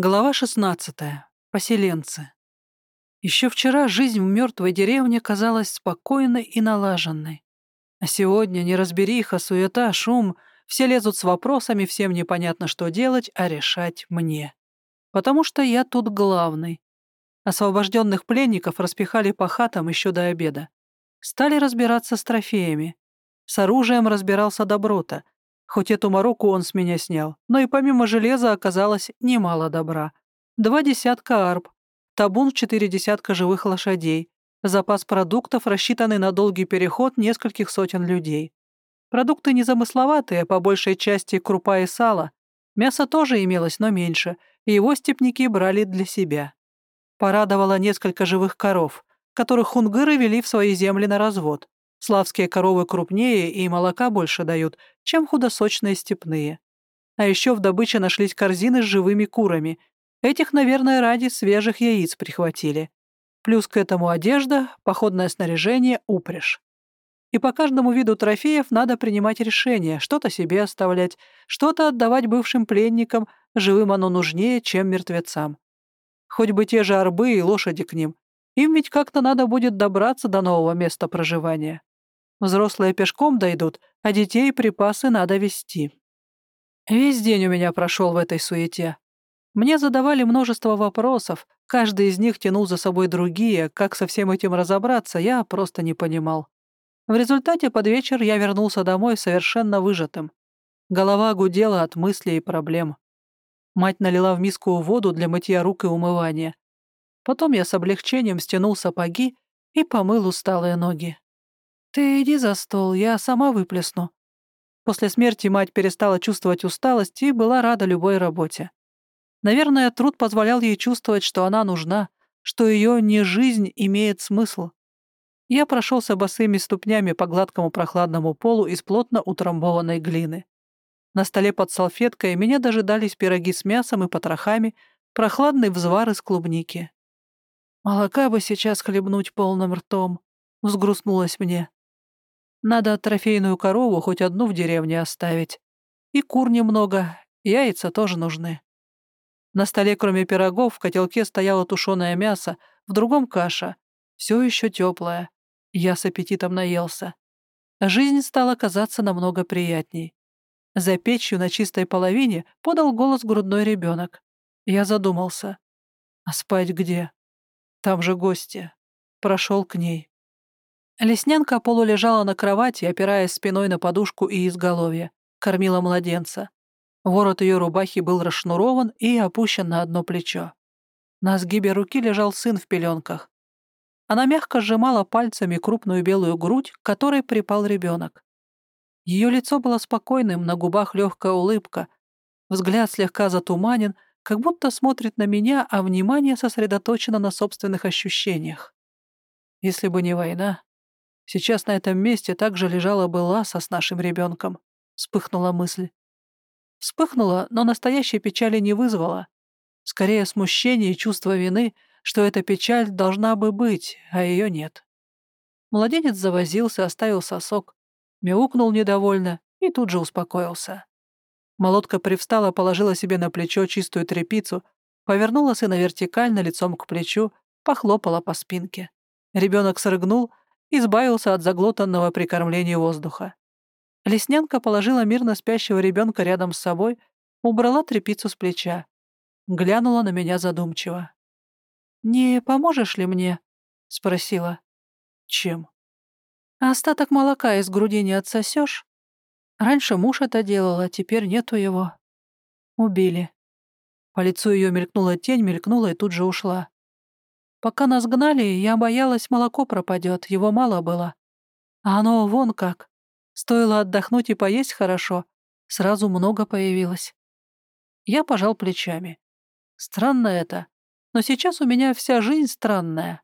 Глава 16. Поселенцы. Еще вчера жизнь в мертвой деревне казалась спокойной и налаженной. А сегодня неразбериха, суета, шум, все лезут с вопросами, всем непонятно, что делать, а решать мне. Потому что я тут главный. Освобожденных пленников распихали по хатам еще до обеда. Стали разбираться с трофеями. С оружием разбирался Доброта — Хоть эту мороку он с меня снял, но и помимо железа оказалось немало добра. Два десятка арб, табун в четыре десятка живых лошадей, запас продуктов, рассчитанный на долгий переход нескольких сотен людей. Продукты незамысловатые, по большей части крупа и сало. Мясо тоже имелось, но меньше, и его степники брали для себя. Порадовало несколько живых коров, которых хунгыры вели в свои земли на развод. Славские коровы крупнее и молока больше дают, чем худосочные степные. А еще в добыче нашлись корзины с живыми курами. Этих, наверное, ради свежих яиц прихватили. Плюс к этому одежда, походное снаряжение, упряжь. И по каждому виду трофеев надо принимать решение, что-то себе оставлять, что-то отдавать бывшим пленникам, живым оно нужнее, чем мертвецам. Хоть бы те же арбы и лошади к ним. Им ведь как-то надо будет добраться до нового места проживания. Взрослые пешком дойдут, а детей припасы надо вести. Весь день у меня прошел в этой суете. Мне задавали множество вопросов, каждый из них тянул за собой другие, как со всем этим разобраться, я просто не понимал. В результате под вечер я вернулся домой совершенно выжатым. Голова гудела от мыслей и проблем. Мать налила в миску воду для мытья рук и умывания. Потом я с облегчением стянул сапоги и помыл усталые ноги. «Ты иди за стол, я сама выплесну». После смерти мать перестала чувствовать усталость и была рада любой работе. Наверное, труд позволял ей чувствовать, что она нужна, что ее не жизнь имеет смысл. Я прошелся босыми ступнями по гладкому прохладному полу из плотно утрамбованной глины. На столе под салфеткой меня дожидались пироги с мясом и потрохами, прохладный взвар из клубники. «Молока бы сейчас хлебнуть полным ртом», — взгрустнулось мне. Надо трофейную корову хоть одну в деревне оставить. И кур немного, яйца тоже нужны. На столе, кроме пирогов, в котелке стояло тушеное мясо, в другом каша. Все еще теплое. Я с аппетитом наелся. Жизнь стала казаться намного приятней. За печью на чистой половине подал голос грудной ребенок. Я задумался. А спать где? Там же гости. Прошел к ней. Леснянка полулежала на кровати, опираясь спиной на подушку и изголовье. Кормила младенца. Ворот ее рубахи был расшнурован и опущен на одно плечо. На сгибе руки лежал сын в пеленках. Она мягко сжимала пальцами крупную белую грудь, к которой припал ребенок. Ее лицо было спокойным, на губах легкая улыбка. Взгляд слегка затуманен, как будто смотрит на меня, а внимание сосредоточено на собственных ощущениях. Если бы не война, Сейчас на этом месте также лежала бы Ласа с нашим ребенком. Вспыхнула мысль. Вспыхнула, но настоящей печали не вызвала. Скорее смущение и чувство вины, что эта печаль должна бы быть, а ее нет. Младенец завозился, оставил сосок, мяукнул недовольно и тут же успокоился. Молодка привстала, положила себе на плечо чистую тряпицу, повернула сына вертикально лицом к плечу, похлопала по спинке. Ребенок срыгнул, избавился от заглотанного при кормлении воздуха. Леснянка положила мирно спящего ребенка рядом с собой, убрала тряпицу с плеча. Глянула на меня задумчиво. «Не поможешь ли мне?» — спросила. «Чем?» «А остаток молока из груди не отсосешь? Раньше муж это делал, а теперь нету его. Убили». По лицу ее мелькнула тень, мелькнула и тут же ушла. Пока нас гнали, я боялась, молоко пропадет, его мало было. А оно вон как. Стоило отдохнуть и поесть хорошо, сразу много появилось. Я пожал плечами. Странно это, но сейчас у меня вся жизнь странная.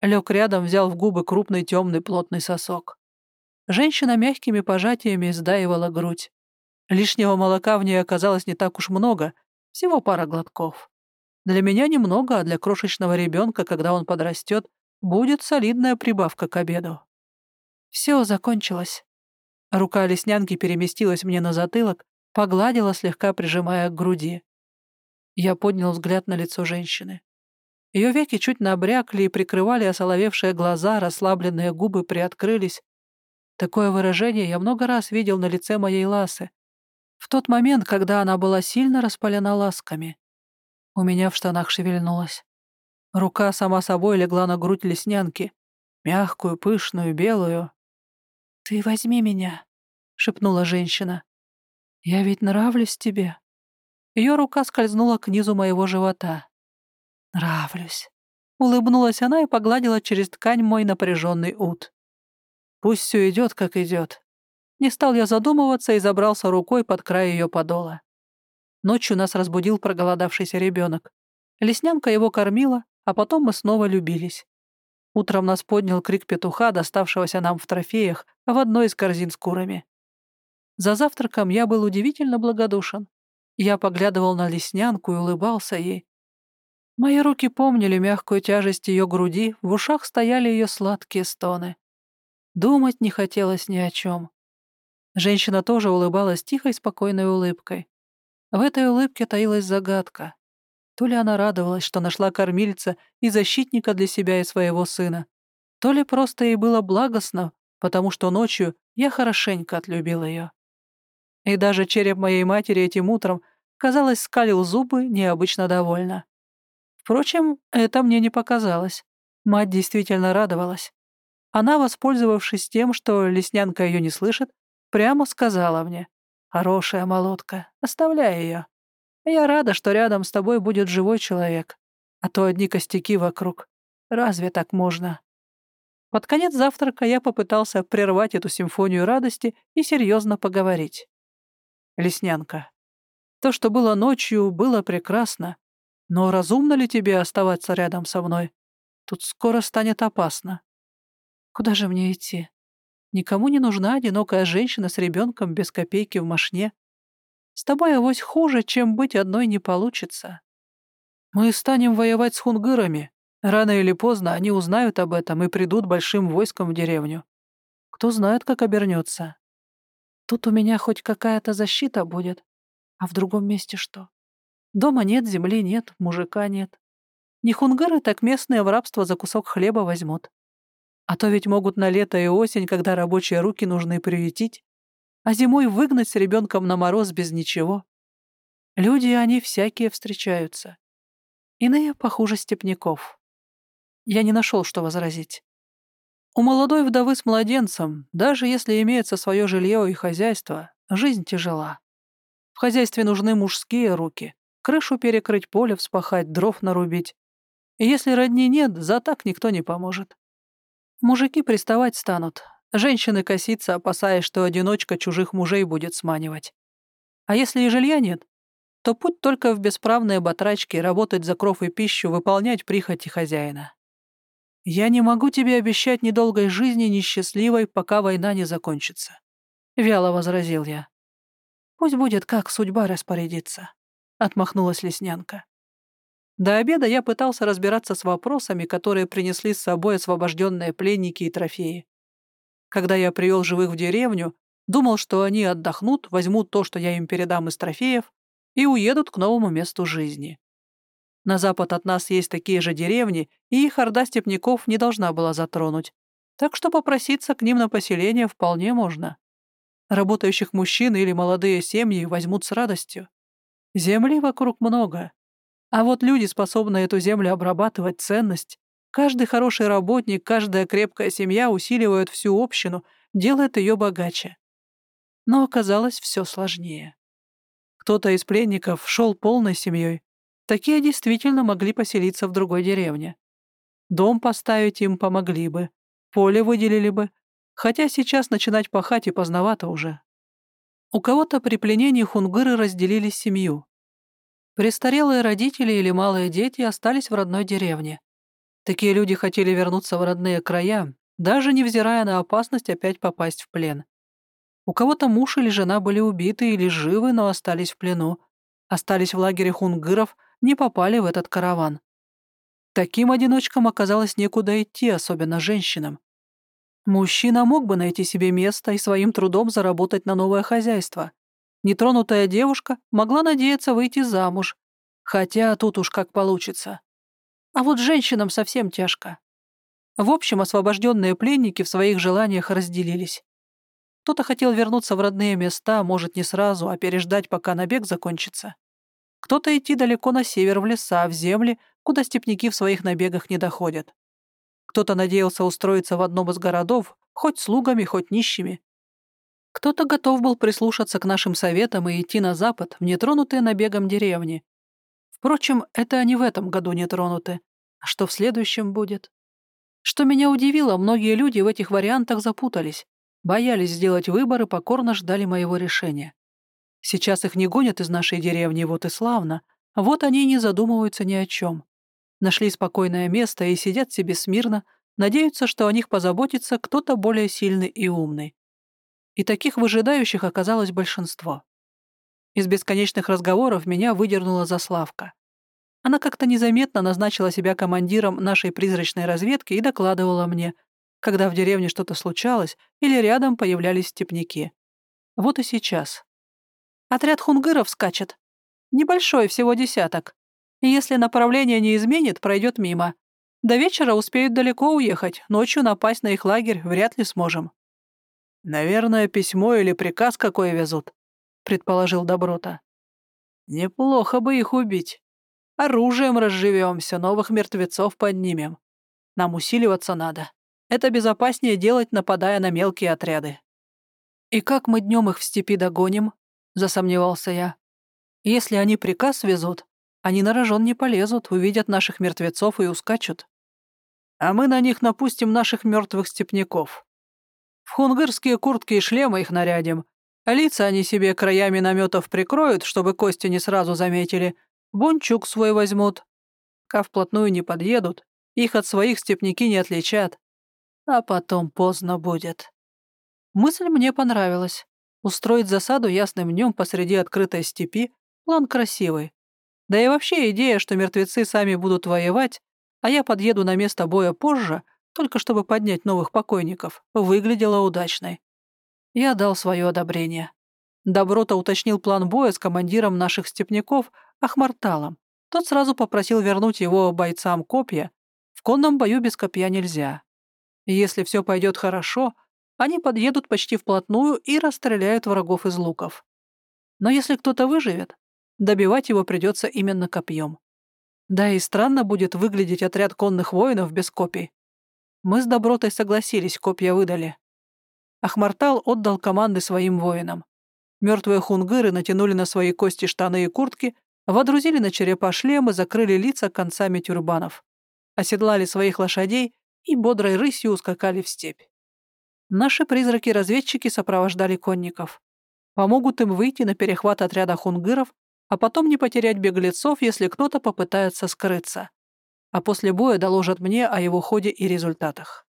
Лег рядом, взял в губы крупный темный плотный сосок. Женщина мягкими пожатиями сдаивала грудь. Лишнего молока в ней оказалось не так уж много, всего пара глотков. Для меня немного, а для крошечного ребенка, когда он подрастет, будет солидная прибавка к обеду. Все закончилось. Рука леснянки переместилась мне на затылок, погладила, слегка прижимая к груди. Я поднял взгляд на лицо женщины. Ее веки чуть набрякли и прикрывали осоловевшие глаза, расслабленные губы приоткрылись. Такое выражение я много раз видел на лице моей Ласы. В тот момент, когда она была сильно распалена ласками. У меня в штанах шевельнулась. Рука сама собой легла на грудь леснянки. Мягкую, пышную, белую. «Ты возьми меня», — шепнула женщина. «Я ведь нравлюсь тебе». Ее рука скользнула к низу моего живота. «Нравлюсь». Улыбнулась она и погладила через ткань мой напряженный ут. «Пусть все идет, как идет». Не стал я задумываться и забрался рукой под край ее подола. Ночью нас разбудил проголодавшийся ребенок. Леснянка его кормила, а потом мы снова любились. Утром нас поднял крик петуха, доставшегося нам в трофеях, в одной из корзин с курами. За завтраком я был удивительно благодушен. Я поглядывал на леснянку и улыбался ей. Мои руки помнили мягкую тяжесть ее груди, в ушах стояли ее сладкие стоны. Думать не хотелось ни о чем. Женщина тоже улыбалась тихой, спокойной улыбкой. В этой улыбке таилась загадка. То ли она радовалась, что нашла кормильца и защитника для себя и своего сына, то ли просто ей было благостно, потому что ночью я хорошенько отлюбил ее. И даже череп моей матери этим утром, казалось, скалил зубы необычно довольно. Впрочем, это мне не показалось. Мать действительно радовалась. Она, воспользовавшись тем, что леснянка ее не слышит, прямо сказала мне, «Хорошая молотка, оставляй ее. Я рада, что рядом с тобой будет живой человек, а то одни костяки вокруг. Разве так можно?» Под конец завтрака я попытался прервать эту симфонию радости и серьезно поговорить. Леснянка. То, что было ночью, было прекрасно. Но разумно ли тебе оставаться рядом со мной? Тут скоро станет опасно. Куда же мне идти? Никому не нужна одинокая женщина с ребенком без копейки в машне. С тобой авось хуже, чем быть одной не получится. Мы станем воевать с хунгырами. Рано или поздно они узнают об этом и придут большим войском в деревню. Кто знает, как обернется. Тут у меня хоть какая-то защита будет. А в другом месте что? Дома нет, земли нет, мужика нет. Не хунгары, так местные в рабство за кусок хлеба возьмут. А то ведь могут на лето и осень, когда рабочие руки нужны приютить, а зимой выгнать с ребенком на мороз без ничего. Люди, они всякие встречаются. Иные похуже степняков. Я не нашел, что возразить. У молодой вдовы с младенцем, даже если имеется свое жилье и хозяйство, жизнь тяжела. В хозяйстве нужны мужские руки, крышу перекрыть, поле вспахать, дров нарубить. И если родни нет, за так никто не поможет. Мужики приставать станут, женщины коситься, опасаясь, что одиночка чужих мужей будет сманивать. А если и жилья нет, то путь только в бесправные батрачки, работать за кров и пищу, выполнять прихоти хозяина. «Я не могу тебе обещать ни долгой жизни, ни счастливой, пока война не закончится», — вяло возразил я. «Пусть будет, как судьба распорядится», — отмахнулась леснянка. До обеда я пытался разбираться с вопросами, которые принесли с собой освобожденные пленники и трофеи. Когда я привел живых в деревню, думал, что они отдохнут, возьмут то, что я им передам из трофеев, и уедут к новому месту жизни. На запад от нас есть такие же деревни, и их орда степняков не должна была затронуть. Так что попроситься к ним на поселение вполне можно. Работающих мужчин или молодые семьи возьмут с радостью. Земли вокруг много. А вот люди, способные эту землю обрабатывать, ценность. Каждый хороший работник, каждая крепкая семья усиливают всю общину, делает ее богаче. Но оказалось все сложнее. Кто-то из пленников шел полной семьей, Такие действительно могли поселиться в другой деревне. Дом поставить им помогли бы, поле выделили бы, хотя сейчас начинать пахать и поздновато уже. У кого-то при пленении хунгыры разделили семью. Престарелые родители или малые дети остались в родной деревне. Такие люди хотели вернуться в родные края, даже невзирая на опасность опять попасть в плен. У кого-то муж или жена были убиты или живы, но остались в плену, остались в лагере хунгыров — не попали в этот караван. Таким одиночкам оказалось некуда идти, особенно женщинам. Мужчина мог бы найти себе место и своим трудом заработать на новое хозяйство. Нетронутая девушка могла надеяться выйти замуж, Хотя тут уж как получится. А вот женщинам совсем тяжко. В общем, освобожденные пленники в своих желаниях разделились. Кто-то хотел вернуться в родные места, может, не сразу, а переждать, пока набег закончится. Кто-то идти далеко на север, в леса, в земли, куда степняки в своих набегах не доходят. Кто-то надеялся устроиться в одном из городов, хоть слугами, хоть нищими. Кто-то готов был прислушаться к нашим советам и идти на запад, в нетронутые набегом деревни. Впрочем, это они в этом году не тронуты. А что в следующем будет? Что меня удивило, многие люди в этих вариантах запутались, боялись сделать выбор и покорно ждали моего решения. Сейчас их не гонят из нашей деревни, вот и славно. Вот они и не задумываются ни о чем. Нашли спокойное место и сидят себе смирно, надеются, что о них позаботится кто-то более сильный и умный. И таких выжидающих оказалось большинство. Из бесконечных разговоров меня выдернула Заславка. Она как-то незаметно назначила себя командиром нашей призрачной разведки и докладывала мне, когда в деревне что-то случалось или рядом появлялись степняки. Вот и сейчас. Отряд хунгыров скачет. Небольшой, всего десяток. И если направление не изменит, пройдет мимо. До вечера успеют далеко уехать, ночью напасть на их лагерь вряд ли сможем. «Наверное, письмо или приказ какой везут», — предположил Доброта. «Неплохо бы их убить. Оружием разживемся, новых мертвецов поднимем. Нам усиливаться надо. Это безопаснее делать, нападая на мелкие отряды. «И как мы днем их в степи догоним?» — засомневался я. «Если они приказ везут, они на рожон не полезут, увидят наших мертвецов и ускачут. А мы на них напустим наших мертвых степняков. В хунгырские куртки и шлемы их нарядим, лица они себе краями наметов прикроют, чтобы кости не сразу заметили, Бунчук свой возьмут. Ка вплотную не подъедут, их от своих степняки не отличат. А потом поздно будет. Мысль мне понравилась. Устроить засаду ясным днем посреди открытой степи — план красивый. Да и вообще идея, что мертвецы сами будут воевать, а я подъеду на место боя позже, только чтобы поднять новых покойников, выглядела удачной. Я дал свое одобрение. Доброта уточнил план боя с командиром наших степняков, Ахмарталом. Тот сразу попросил вернуть его бойцам копья. В конном бою без копья нельзя. если все пойдет хорошо, они подъедут почти вплотную и расстреляют врагов из луков. Но если кто-то выживет, добивать его придется именно копьем. Да и странно будет выглядеть отряд конных воинов без копий. Мы с Добротой согласились, копья выдали. Ахмартал отдал команды своим воинам. Мертвые хунгыры натянули на свои кости штаны и куртки Водрузили на черепа шлемы, закрыли лица концами тюрбанов. Оседлали своих лошадей и бодрой рысью ускакали в степь. Наши призраки-разведчики сопровождали конников. Помогут им выйти на перехват отряда хунгыров, а потом не потерять беглецов, если кто-то попытается скрыться. А после боя доложат мне о его ходе и результатах.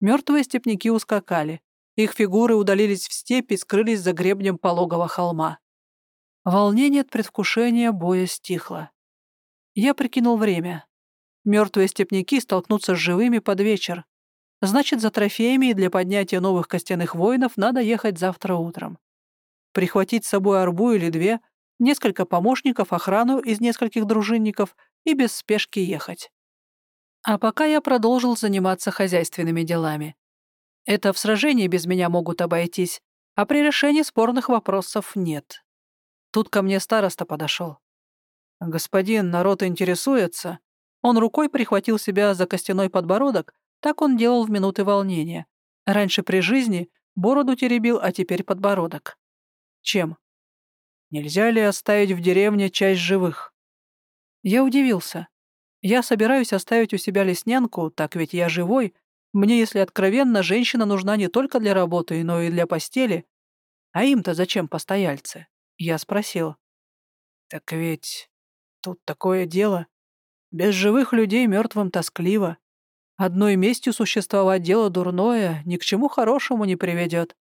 Мертвые степняки ускакали. Их фигуры удалились в степь и скрылись за гребнем пологого холма. Волнение от предвкушения боя стихло. Я прикинул время. Мертвые степняки столкнутся с живыми под вечер. Значит, за трофеями и для поднятия новых костяных воинов надо ехать завтра утром. Прихватить с собой арбу или две, несколько помощников, охрану из нескольких дружинников и без спешки ехать. А пока я продолжил заниматься хозяйственными делами. Это в сражении без меня могут обойтись, а при решении спорных вопросов нет. Тут ко мне староста подошел. «Господин, народ интересуется». Он рукой прихватил себя за костяной подбородок, так он делал в минуты волнения. Раньше при жизни бороду теребил, а теперь подбородок. Чем? Нельзя ли оставить в деревне часть живых? Я удивился. Я собираюсь оставить у себя леснянку, так ведь я живой. Мне, если откровенно, женщина нужна не только для работы, но и для постели. А им-то зачем постояльцы? Я спросил. «Так ведь тут такое дело. Без живых людей мертвым тоскливо. Одной местью существовать дело дурное, ни к чему хорошему не приведет.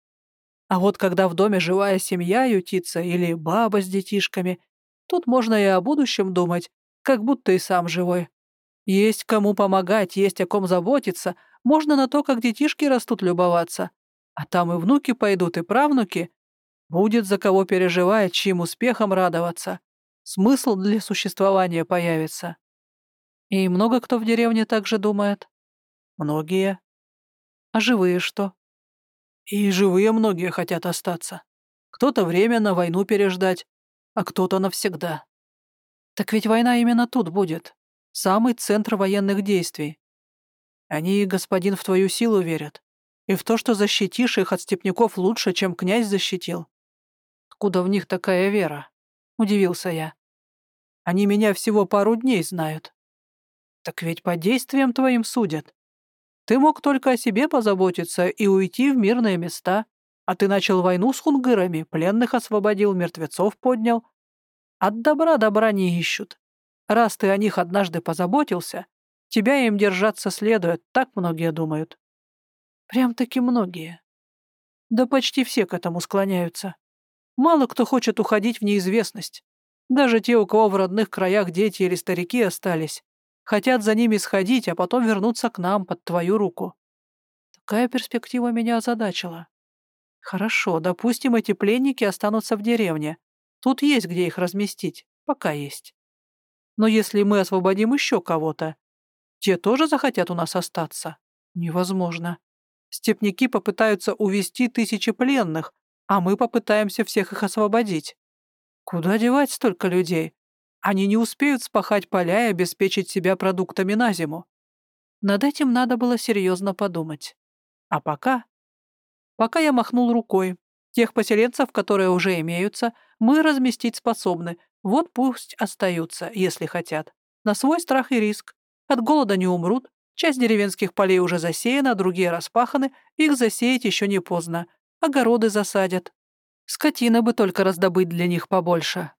А вот когда в доме живая семья ютится или баба с детишками, тут можно и о будущем думать, как будто и сам живой. Есть кому помогать, есть о ком заботиться, можно на то, как детишки растут, любоваться. А там и внуки пойдут, и правнуки, Будет за кого переживать, чьим успехом радоваться. смысл для существования появится. И много кто в деревне так же думает? Многие. А живые что? И живые многие хотят остаться. Кто-то временно войну переждать, а кто-то навсегда. Так ведь война именно тут будет. Самый центр военных действий. Они, господин, в твою силу верят. И в то, что защитишь их от степняков лучше, чем князь защитил. Откуда в них такая вера? Удивился я. Они меня всего пару дней знают. Так ведь по действиям твоим судят. Ты мог только о себе позаботиться и уйти в мирные места, а ты начал войну с хунгырами, пленных освободил, мертвецов поднял. От добра добра не ищут. Раз ты о них однажды позаботился, тебя им держаться следует, так многие думают. Прям-таки многие. Да почти все к этому склоняются. Мало кто хочет уходить в неизвестность. Даже те, у кого в родных краях дети или старики остались, Хотят за ними сходить, а потом вернуться к нам под твою руку. Такая перспектива меня озадачила. Хорошо, допустим, эти пленники останутся в деревне. Тут есть где их разместить, пока есть. Но если мы освободим еще кого-то, те тоже захотят у нас остаться? Невозможно. Степники попытаются увести тысячи пленных, а мы попытаемся всех их освободить. Куда девать столько людей? Они не успеют спахать поля и обеспечить себя продуктами на зиму. Над этим надо было серьезно подумать. А пока... Пока я махнул рукой. Тех поселенцев, которые уже имеются, мы разместить способны. Вот пусть остаются, если хотят. На свой страх и риск. От голода не умрут. Часть деревенских полей уже засеяна, другие распаханы. Их засеять еще не поздно. Огороды засадят. Скотина бы только раздобыть для них побольше.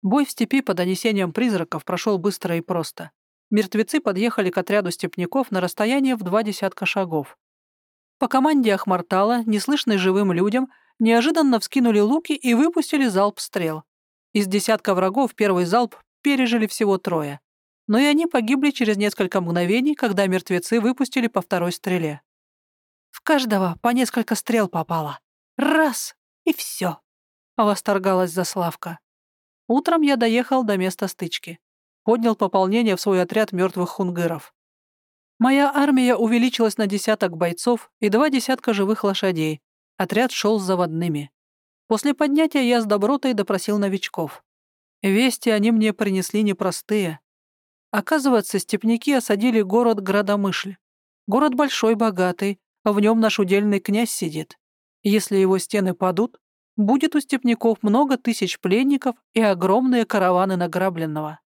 Бой в степи по донесениям призраков прошел быстро и просто. Мертвецы подъехали к отряду степняков на расстояние в два десятка шагов. По команде Ахмартала, неслышной живым людям, неожиданно вскинули луки и выпустили залп стрел. Из десятка врагов первый залп пережили всего трое. Но и они погибли через несколько мгновений, когда мертвецы выпустили по второй стреле. В каждого по несколько стрел попало. Раз — и все. Восторгалась Заславка. Утром я доехал до места стычки. Поднял пополнение в свой отряд мертвых хунгыров. Моя армия увеличилась на десяток бойцов и два десятка живых лошадей. Отряд шел с заводными. После поднятия я с добротой допросил новичков. Вести они мне принесли непростые. Оказывается, степняки осадили город Градомышль. Город большой, богатый, а в нем наш удельный князь сидит. Если его стены падут, будет у степняков много тысяч пленников и огромные караваны награбленного.